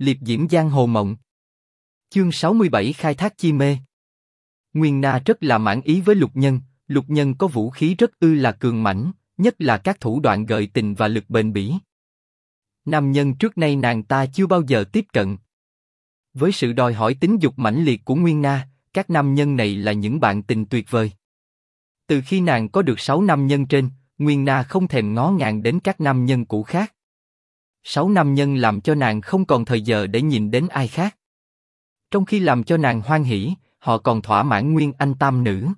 liệp diễm giang hồ mộng. Chương 67 khai thác chi mê. Nguyên Na rất là mãn ý với lục nhân, lục nhân có vũ khí rất ư là cường mãnh, nhất là các thủ đoạn gợi tình và lực bền bỉ. Nam nhân trước nay nàng ta chưa bao giờ tiếp cận. Với sự đòi hỏi tính dục mãnh liệt của Nguyên Na, các nam nhân này là những bạn tình tuyệt vời. Từ khi nàng có được sáu nam nhân trên, Nguyên Na không thèm ngó ngàng đến các nam nhân cũ khác. Sáu nam nhân làm cho nàng không còn thời giờ để nhìn đến ai khác. Trong khi làm cho nàng hoan hỉ, họ còn thỏa mãn Nguyên Anh tam nữ.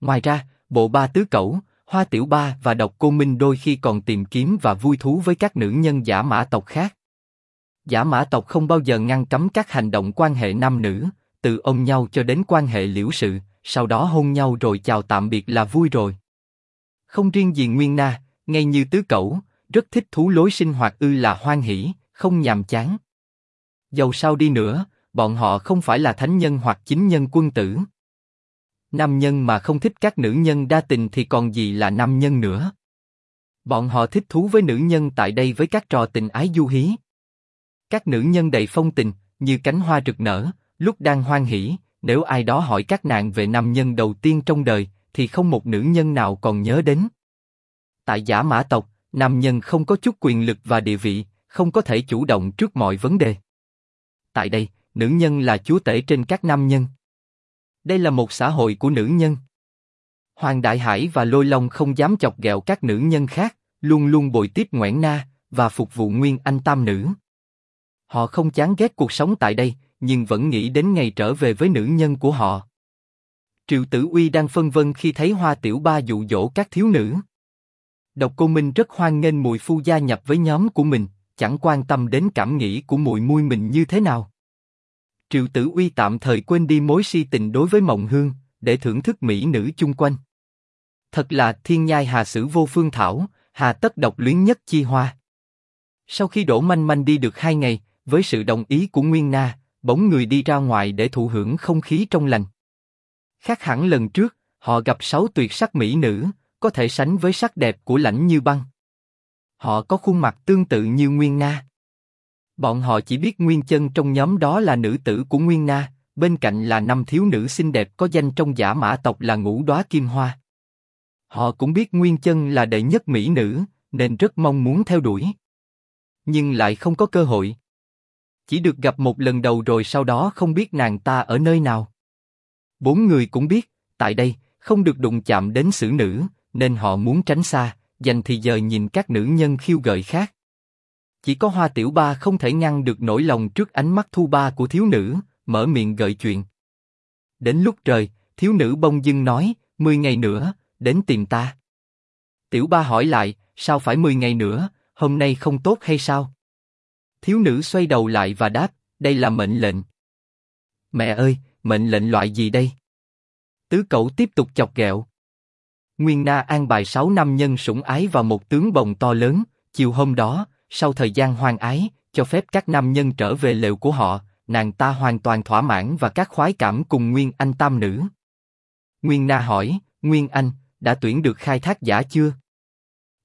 Ngoài ra, bộ ba tứ cẩu, hoa tiểu ba và độc cô minh đôi khi còn tìm kiếm và vui thú với các nữ nhân giả mã tộc khác. Giả mã tộc không bao giờ ngăn cấm các hành động quan hệ nam nữ, từ ôm nhau cho đến quan hệ liễu sự, sau đó hôn nhau rồi chào tạm biệt là vui rồi. Không riêng gì Nguyên Na, ngay như tứ cẩu, rất thích thú lối sinh hoạt ư là hoan hỷ, không nhàm chán. Dầu sao đi nữa, bọn họ không phải là thánh nhân hoặc chính nhân quân tử. Nam nhân mà không thích các nữ nhân đa tình thì còn gì là nam nhân nữa. Bọn họ thích thú với nữ nhân tại đây với các trò tình ái du hí. Các nữ nhân đầy phong tình, như cánh hoa rực nở, lúc đang hoan hỉ, nếu ai đó hỏi các nàng về nam nhân đầu tiên trong đời, thì không một nữ nhân nào còn nhớ đến. Tại giả mã tộc, nam nhân không có chút quyền lực và địa vị, không có thể chủ động trước mọi vấn đề. Tại đây, nữ nhân là chúa tể trên các nam nhân. Đây là một xã hội của nữ nhân. Hoàng Đại Hải và Lôi Long không dám chọc ghẹo các nữ nhân khác, luôn luôn bồi tiếp Ngoãn Na và phục vụ Nguyên Anh Tam nữ. Họ không chán ghét cuộc sống tại đây, nhưng vẫn nghĩ đến ngày trở về với nữ nhân của họ. Triệu Tử Uy đang phân vân khi thấy Hoa Tiểu Ba dụ dỗ các thiếu nữ. Độc Cô Minh rất hoan nghênh mùi phu gia nhập với nhóm của mình, chẳng quan tâm đến cảm nghĩ của mùi mui mình như thế nào. Triệu Tử Uy tạm thời quên đi mối si tình đối với Mộng Hương, để thưởng thức mỹ nữ chung quanh. Thật là thiên nhai hà sử vô phương thảo, hà tất độc luyến nhất chi hoa. Sau khi đổ manh manh đi được hai ngày, với sự đồng ý của Nguyên Na, bỗng người đi ra ngoài để thụ hưởng không khí trong lành. Khác hẳn lần trước, họ gặp sáu tuyệt sắc mỹ nữ, có thể sánh với sắc đẹp của lãnh như băng. Họ có khuôn mặt tương tự như Nguyên Na. Bọn họ chỉ biết Nguyên chân trong nhóm đó là nữ tử của Nguyên Na, bên cạnh là năm thiếu nữ xinh đẹp có danh trong giả mã tộc là ngũ đóa kim hoa. Họ cũng biết Nguyên chân là đệ nhất mỹ nữ, nên rất mong muốn theo đuổi. Nhưng lại không có cơ hội. Chỉ được gặp một lần đầu rồi sau đó không biết nàng ta ở nơi nào. Bốn người cũng biết, tại đây, không được đụng chạm đến xử nữ, nên họ muốn tránh xa, dành thì giờ nhìn các nữ nhân khiêu gợi khác. Chỉ có Hoa Tiểu Ba không thể ngăn được nỗi lòng trước ánh mắt thu ba của thiếu nữ, mở miệng gợi chuyện. Đến lúc trời, thiếu nữ bông dưng nói, mười ngày nữa, đến tìm ta. Tiểu Ba hỏi lại, sao phải mười ngày nữa, hôm nay không tốt hay sao? Thiếu nữ xoay đầu lại và đáp, đây là mệnh lệnh. Mẹ ơi, mệnh lệnh loại gì đây? Tứ cậu tiếp tục chọc ghẹo. Nguyên Na an bài sáu năm nhân sủng ái vào một tướng bồng to lớn. Chiều hôm đó, sau thời gian hoang ái, cho phép các nam nhân trở về lều của họ, nàng ta hoàn toàn thỏa mãn và các khoái cảm cùng Nguyên Anh tam nữ. Nguyên Na hỏi, Nguyên Anh, đã tuyển được khai thác giả chưa?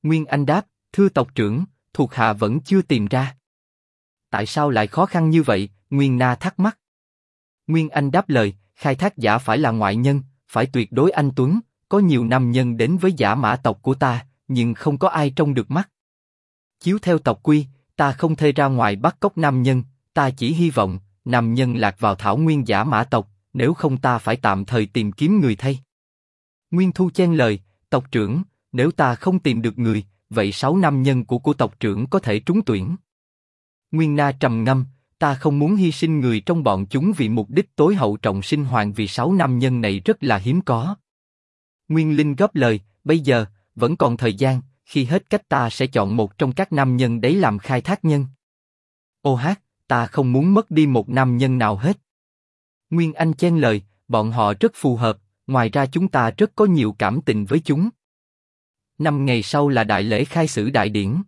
Nguyên Anh đáp, thưa tộc trưởng, thuộc hạ vẫn chưa tìm ra. Tại sao lại khó khăn như vậy? Nguyên Na thắc mắc. Nguyên Anh đáp lời, khai thác giả phải là ngoại nhân, phải tuyệt đối anh tuấn, có nhiều nam nhân đến với giả mã tộc của ta, nhưng không có ai trông được mắt. Chiếu theo tộc quy, ta không thể ra ngoài bắt cóc nam nhân, ta chỉ hy vọng nam nhân lạc vào thảo nguyên giả mã tộc, nếu không ta phải tạm thời tìm kiếm người thay. Nguyên Thu chen lời, tộc trưởng, nếu ta không tìm được người, vậy sáu nam nhân của của tộc trưởng có thể trúng tuyển. Nguyên Na trầm ngâm, ta không muốn hy sinh người trong bọn chúng vì mục đích tối hậu trọng sinh hoàng vì sáu nam nhân này rất là hiếm có. Nguyên Linh góp lời, bây giờ, vẫn còn thời gian, khi hết cách ta sẽ chọn một trong các nam nhân đấy làm khai thác nhân. Ô hát, ta không muốn mất đi một nam nhân nào hết. Nguyên Anh chen lời, bọn họ rất phù hợp, ngoài ra chúng ta rất có nhiều cảm tình với chúng. Năm ngày sau là đại lễ khai sử đại điển.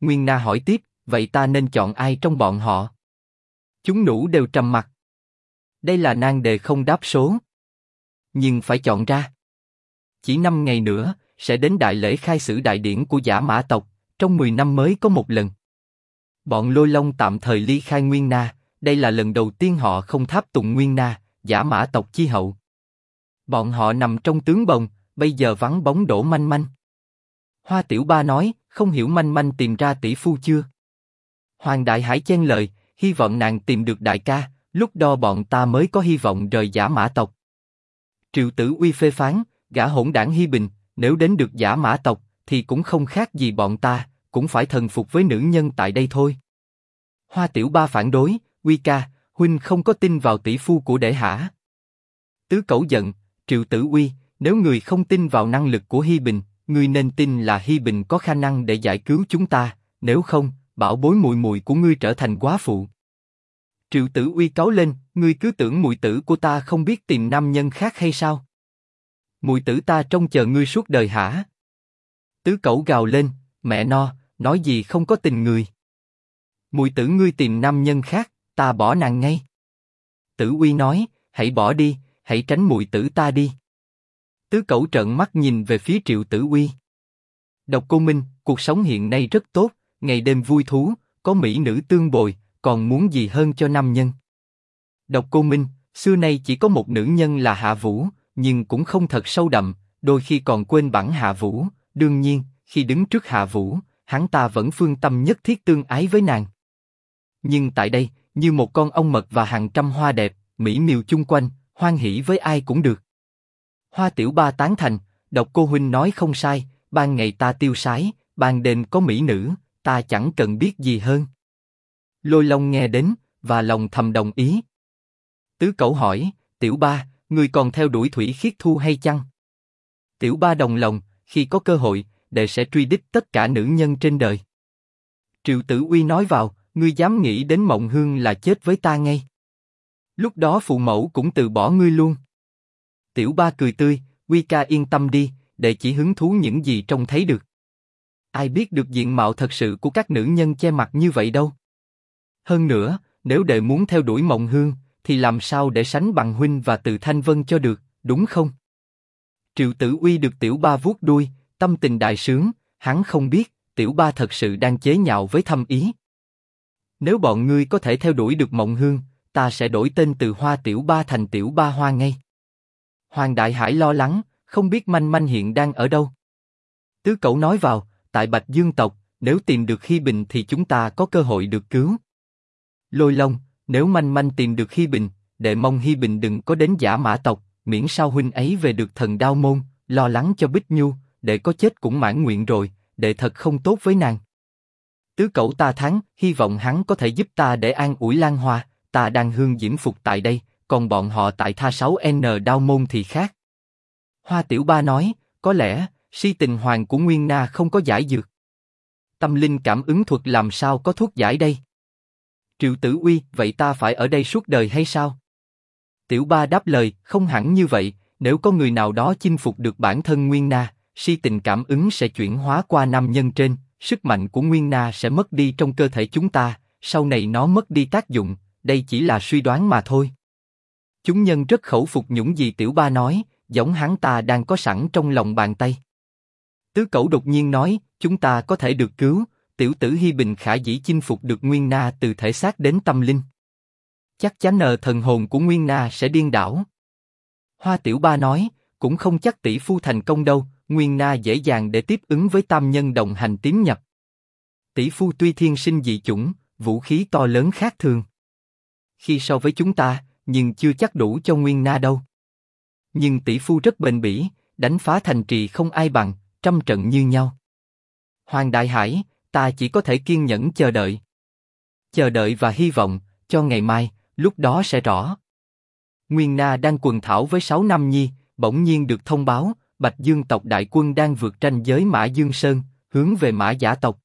Nguyên Na hỏi tiếp, vậy ta nên chọn ai trong bọn họ? Chúng nũ đều trầm mặt. Đây là nan đề không đáp số. Nhưng phải chọn ra. Chỉ năm ngày nữa, sẽ đến đại lễ khai sử đại điển của giả mã tộc, trong 10 năm mới có một lần. Bọn lôi long tạm thời ly khai Nguyên Na, đây là lần đầu tiên họ không tháp tùng Nguyên Na, giả mã tộc chi hậu. Bọn họ nằm trong tướng bồng, bây giờ vắng bóng đổ manh manh. Hoa Tiểu Ba nói, không hiểu manh manh tìm ra tỷ phu chưa? Hoàng Đại Hải chen lời, hy vọng nàng tìm được đại ca, lúc đó bọn ta mới có hy vọng rời giả mã tộc. Triệu Tử Uy phê phán, gã hỗn đảng Hi Bình, nếu đến được giả mã tộc, thì cũng không khác gì bọn ta, cũng phải thần phục với nữ nhân tại đây thôi. Hoa Tiểu Ba phản đối, Uy ca, huynh không có tin vào tỷ phu của đệ hả? Tứ Cẩu giận, Triệu Tử Uy, nếu người không tin vào năng lực của Hi Bình, người nên tin là Hi Bình có khả năng để giải cứu chúng ta, nếu không, bảo bối mùi mùi của ngươi trở thành quá phụ. Triệu Tử Uy cáo lên, ngươi cứ tưởng mùi tử của ta không biết tìm nam nhân khác hay sao? Mùi tử ta trông chờ ngươi suốt đời hả? Tứ Cẩu gào lên, mẹ no, nói gì không có tình người. Mùi tử ngươi tìm nam nhân khác, ta bỏ nàng ngay. Tử Uy nói, hãy bỏ đi, hãy tránh mùi tử ta đi. Tứ Cẩu trợn mắt nhìn về phía Triệu Tử Uy. Độc Cô Minh, cuộc sống hiện nay rất tốt, ngày đêm vui thú, có mỹ nữ tương bồi, còn muốn gì hơn cho nam nhân? Độc Cô Minh, xưa nay chỉ có một nữ nhân là Hạ Vũ, nhưng cũng không thật sâu đậm, đôi khi còn quên bản Hạ Vũ. Đương nhiên, khi đứng trước Hạ Vũ, hắn ta vẫn phương tâm nhất thiết tương ái với nàng. Nhưng tại đây, như một con ong mật và hàng trăm hoa đẹp, mỹ miều chung quanh, hoan hỷ với ai cũng được. Hoa Tiểu Ba tán thành, Độc Cô huynh nói không sai, ban ngày ta tiêu sái, ban đêm có mỹ nữ, ta chẳng cần biết gì hơn. Lôi Long nghe đến và lòng thầm đồng ý. Tứ Cẩu hỏi, Tiểu Ba, người còn theo đuổi Thủy Khiết Thu hay chăng? Tiểu Ba đồng lòng, khi có cơ hội, đệ sẽ truy đích tất cả nữ nhân trên đời. Triệu Tử Uy nói vào, ngươi dám nghĩ đến Mộng Hương là chết với ta ngay. Lúc đó phụ mẫu cũng từ bỏ ngươi luôn. Tiểu Ba cười tươi, Uy ca yên tâm đi, đệ chỉ hứng thú những gì trông thấy được. Ai biết được diện mạo thật sự của các nữ nhân che mặt như vậy đâu. Hơn nữa, nếu đệ muốn theo đuổi Mộng Hương, thì làm sao để sánh bằng huynh và Từ Thanh Vân cho được, đúng không? Triệu Tử Uy được Tiểu Ba vuốt đuôi, tâm tình đại sướng, hắn không biết, Tiểu Ba thật sự đang chế nhạo với thâm ý. Nếu bọn ngươi có thể theo đuổi được Mộng Hương, ta sẽ đổi tên từ Hoa Tiểu Ba thành Tiểu Ba Hoa ngay. Hoàng Đại Hải lo lắng, không biết manh manh hiện đang ở đâu. Tứ Cẩu nói vào, tại Bạch Dương tộc, nếu tìm được Khi Bình thì chúng ta có cơ hội được cứu. Lôi Long, nếu manh manh tìm được Hi Bình, đệ mong Hi Bình đừng có đến giả mã tộc, miễn sao huynh ấy về được thần đao môn, lo lắng cho Bích Nhu, đệ có chết cũng mãn nguyện rồi, đệ thật không tốt với nàng. Tứ cậu ta thắng, hy vọng hắn có thể giúp ta để an ủi Lan Hoa, ta đang hương diễm phục tại đây, còn bọn họ tại tha 6N đao môn thì khác. Hoa Tiểu Ba nói, có lẽ, si tình hoàng của Nguyên Na không có giải dược. Tâm linh cảm ứng thuật làm sao có thuốc giải đây? Triệu Tử Uy, vậy ta phải ở đây suốt đời hay sao? Tiểu Ba đáp lời, không hẳn như vậy, nếu có người nào đó chinh phục được bản thân Nguyên Na, si tình cảm ứng sẽ chuyển hóa qua nam nhân trên, sức mạnh của Nguyên Na sẽ mất đi trong cơ thể chúng ta, sau này nó mất đi tác dụng, đây chỉ là suy đoán mà thôi. Chúng nhân rất khẩu phục những gì Tiểu Ba nói, giống hắn ta đang có sẵn trong lòng bàn tay. Tứ Cẩu đột nhiên nói, chúng ta có thể được cứu, tiểu tử Hi Bình khả dĩ chinh phục được Nguyên Na từ thể xác đến tâm linh. Chắc chắn nờ thần hồn của Nguyên Na sẽ điên đảo. Hoa Tiểu Ba nói, cũng không chắc tỷ phu thành công đâu, Nguyên Na dễ dàng để tiếp ứng với tam nhân đồng hành tiến nhập. Tỷ phu tuy thiên sinh dị chủng, vũ khí to lớn khác thường. Khi so với chúng ta, nhưng chưa chắc đủ cho Nguyên Na đâu. Nhưng tỷ phu rất bền bỉ, đánh phá thành trì không ai bằng, trăm trận như nhau. Hoàng Đại Hải, ta chỉ có thể kiên nhẫn chờ đợi. Chờ đợi và hy vọng, cho ngày mai, lúc đó sẽ rõ. Nguyên Na đang quần thảo với sáu năm nhi, bỗng nhiên được thông báo, Bạch Dương tộc đại quân đang vượt tranh giới Mã Dương Sơn, hướng về Mã Giả tộc.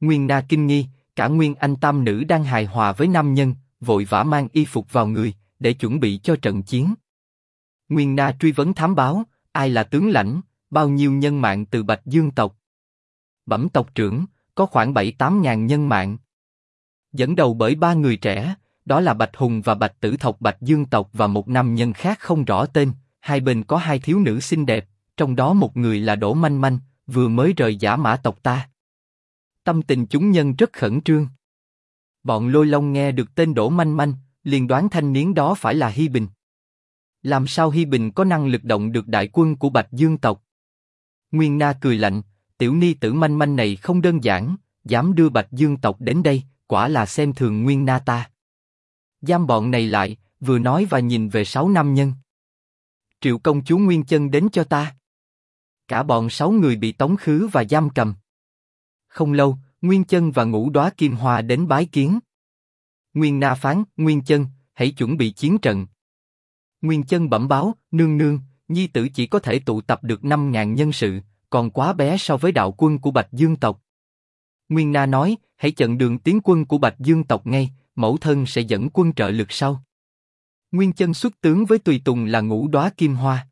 Nguyên Na kinh nghi, cả Nguyên Anh Tam nữ đang hài hòa với nam nhân, vội vã mang y phục vào người, để chuẩn bị cho trận chiến. Nguyên Na truy vấn thám báo, ai là tướng lãnh, bao nhiêu nhân mạng từ Bạch Dương tộc. Bẩm tộc trưởng, có khoảng bảy tám ngàn nhân mạng. Dẫn đầu bởi ba người trẻ, đó là Bạch Hùng và Bạch Tử Thộc Bạch Dương tộc và một nam nhân khác không rõ tên. Hai bên có hai thiếu nữ xinh đẹp, trong đó một người là Đỗ Manh Manh, vừa mới rời giả mã tộc ta. Tâm tình chúng nhân rất khẩn trương. Bọn lôi long nghe được tên Đỗ Manh Manh, liền đoán thanh niên đó phải là Hi Bình. Làm sao Hi Bình có năng lực động được đại quân của Bạch Dương tộc? Nguyên Na cười lạnh, tiểu ni tử manh manh này không đơn giản, dám đưa Bạch Dương tộc đến đây, quả là xem thường Nguyên Na ta. Giam bọn này lại, vừa nói và nhìn về sáu nam nhân. Triệu công chúa Nguyên Chân đến cho ta. Cả bọn sáu người bị tống khứ và giam cầm. Không lâu, Nguyên Chân và Ngũ Đóa Kim Hoa đến bái kiến. Nguyên Na phán, Nguyên Chân, hãy chuẩn bị chiến trận. Nguyên Chân bẩm báo, nương nương, nhi tử chỉ có thể tụ tập được năm ngàn nhân sự, còn quá bé so với đạo quân của Bạch Dương tộc. Nguyên Na nói, hãy chặn đường tiến quân của Bạch Dương tộc ngay, mẫu thân sẽ dẫn quân trợ lực sau. Nguyên Chân xuất tướng với tùy tùng là Ngũ Đóa Kim Hoa.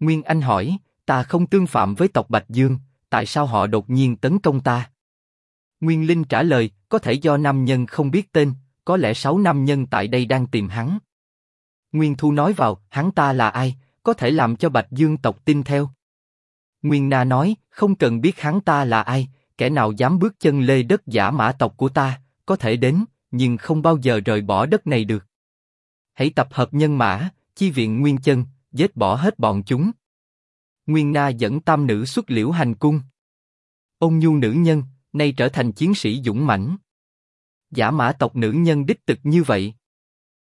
Nguyên Anh hỏi, ta không tương phạm với tộc Bạch Dương, tại sao họ đột nhiên tấn công ta? Nguyên Linh trả lời, có thể do nam nhân không biết tên, có lẽ sáu nam nhân tại đây đang tìm hắn. Nguyên Thu nói vào, hắn ta là ai, có thể làm cho Bạch Dương tộc tin theo. Nguyên Na nói, không cần biết hắn ta là ai, kẻ nào dám bước chân lê đất giả mã tộc của ta, có thể đến, nhưng không bao giờ rời bỏ đất này được. Hãy tập hợp nhân mã, chi viện Nguyên Chân, giết bỏ hết bọn chúng. Nguyên Na dẫn tam nữ xuất liễu hành cung. Ông nhu nữ nhân, nay trở thành chiến sĩ dũng mãnh. Giả mã tộc nữ nhân đích thực như vậy.